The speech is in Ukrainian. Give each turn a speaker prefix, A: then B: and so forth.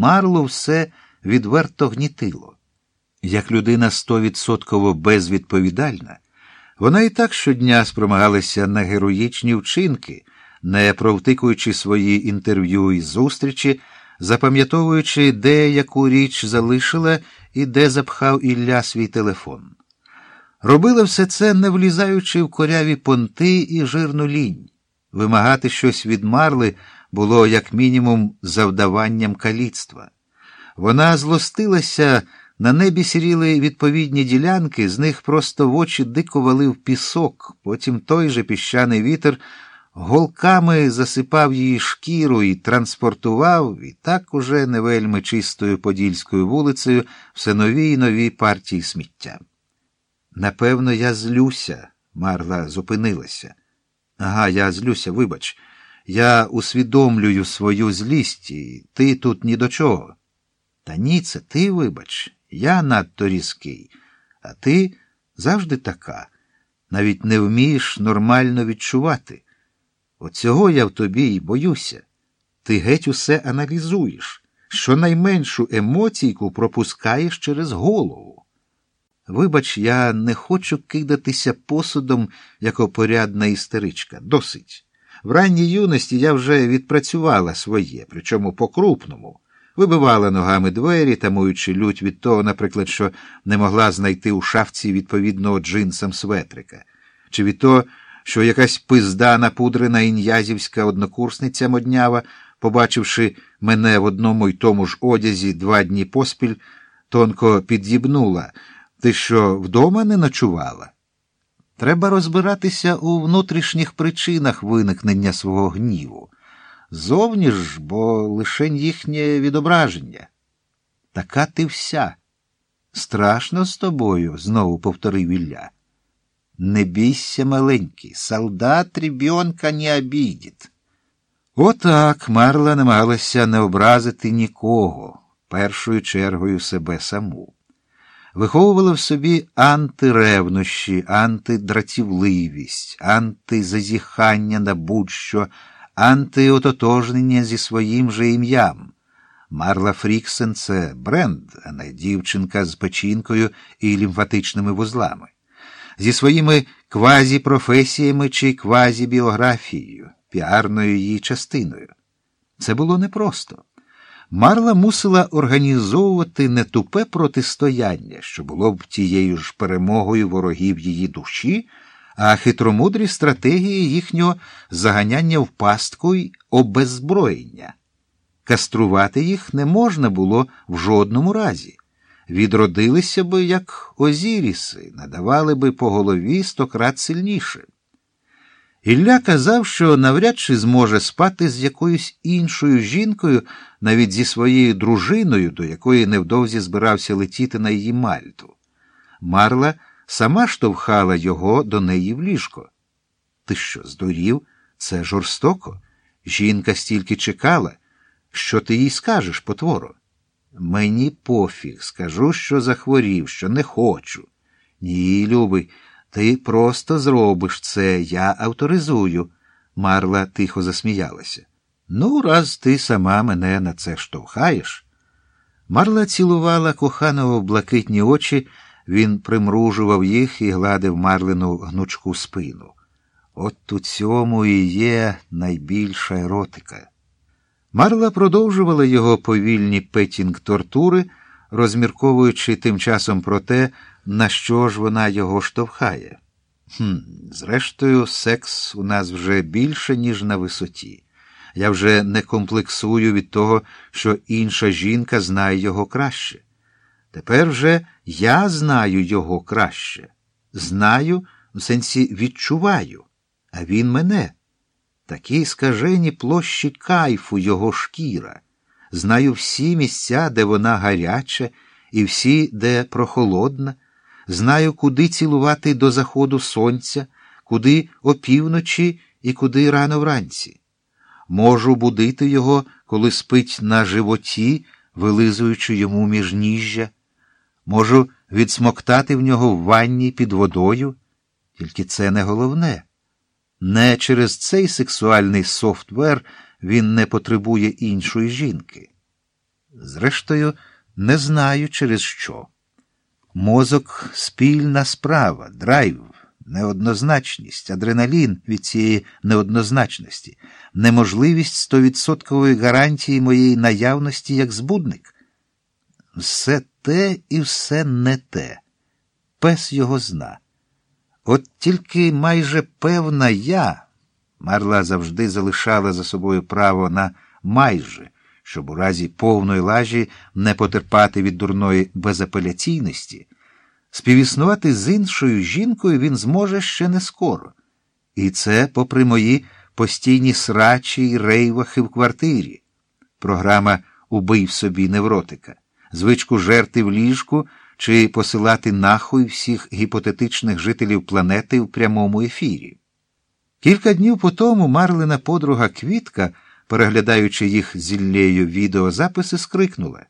A: Марлу все відверто гнітило. Як людина стовідсотково безвідповідальна, вона і так щодня спромагалася на героїчні вчинки, не провтикуючи свої інтерв'ю і зустрічі, запам'ятовуючи, де яку річ залишила і де запхав Ілля свій телефон. Робила все це, не влізаючи в коряві понти і жирну лінь. Вимагати щось від Марли було, як мінімум, завдаванням каліцтва. Вона злостилася. На небі сіріли відповідні ділянки, з них просто в очі дико валив пісок, потім той же піщаний вітер голками засипав її шкіру і транспортував, і так уже не вельми чистою подільською вулицею все нові й нові партії сміття. Напевно, я злюся, Марла зупинилася. Ага, я злюся, вибач. Я усвідомлюю свою злість, і ти тут ні до чого. Та ні, це ти, вибач. Я надто різкий, а ти завжди така, навіть не вмієш нормально відчувати. Оцього я в тобі й боюся. Ти геть усе аналізуєш, щонайменшу емоційку пропускаєш через голову. Вибач, я не хочу кидатися посудом, як опорядна істеричка. Досить. В ранній юності я вже відпрацювала своє, причому по-крупному вибивала ногами двері, тамуючи лють від того, наприклад, що не могла знайти у шафці відповідного джинсам светрика, чи від того, що якась пизда напудрена ін'язівська однокурсниця моднява, побачивши мене в одному й тому ж одязі два дні поспіль, тонко під'їбнула. Ти що вдома не ночувала? Треба розбиратися у внутрішніх причинах виникнення свого гніву. Зовні ж, бо лишень їхнє відображення. Така ти вся. Страшно з тобою, знову повторив Ілля. Не бійся, маленький, солдат ребенка не обідить. Отак Марла намагалася не образити нікого, першою чергою себе саму. Виховувала в собі антиревнощі, антидратівливість, антизазіхання на будь-що антиототожнення зі своїм же ім'ям. Марла Фріксен це бренд, а не дівчинка з печінкою і лімфатичними вузлами, зі своїми квазіпрофесіями чи квазібіографією, піарною її частиною. Це було непросто. Марла мусила організовувати не тупе протистояння, що було б тією ж перемогою ворогів її душі а хитромудрі стратегії їхнього заганяння в пастку й обеззброєння. Каструвати їх не можна було в жодному разі. Відродилися би, як озіріси, надавали би по голові стократ сильніше. Ілля казав, що навряд чи зможе спати з якоюсь іншою жінкою, навіть зі своєю дружиною, до якої невдовзі збирався летіти на її мальту. Марла сама штовхала його до неї в ліжко. Ти що, здурів? Це жорстоко. Жінка стільки чекала. Що ти їй скажеш, потворо? Мені пофіг, скажу, що захворів, що не хочу. Ні, любий, ти просто зробиш це, я авторизую. Марла тихо засміялася. Ну, раз ти сама мене на це штовхаєш. Марла цілувала коханого в блакитні очі. Він примружував їх і гладив Марлину гнучку спину. От у цьому і є найбільша еротика. Марла продовжувала його повільні петінг-тортури, розмірковуючи тим часом про те, на що ж вона його штовхає. Хм, Зрештою, секс у нас вже більше, ніж на висоті. Я вже не комплексую від того, що інша жінка знає його краще. Тепер вже я знаю його краще. Знаю, в сенсі відчуваю, а він мене. Такі скажені площі кайфу його шкіра. Знаю всі місця, де вона гаряча, і всі, де прохолодна. Знаю, куди цілувати до заходу сонця, куди опівночі і куди рано вранці. Можу будити його, коли спить на животі, вилизуючи йому міжніжжя. Можу відсмоктати в нього в ванні під водою, тільки це не головне. Не через цей сексуальний софтвер він не потребує іншої жінки. Зрештою, не знаю, через що. Мозок спільна справа, драйв, неоднозначність, адреналін від цієї неоднозначності, неможливість стовідсоткової гарантії моєї наявності як збудник. Все те і все не те. Пес його зна. От тільки майже певна я, Марла завжди залишала за собою право на майже, щоб у разі повної лажі не потерпати від дурної безапеляційності. Співіснувати з іншою жінкою він зможе ще не скоро. І це, попри мої постійні срачі й рейвахи в квартирі. Програма Убий в собі невротика, звичку жерти в ліжку чи посилати нахуй всіх гіпотетичних жителів планети в прямому ефірі. Кілька днів по тому Марлина подруга Квітка, переглядаючи їх зіллею відеозаписи, скрикнула